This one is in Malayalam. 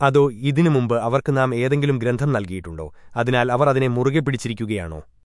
അതോ ഇതിനു മുമ്പ് അവർക്ക് നാം ഏതെങ്കിലും ഗ്രന്ഥം നൽകിയിട്ടുണ്ടോ? അതിനാൽ അവർ അതിനെ മുറുകെ പിടിച്ചിരിക്കുകയാണോ?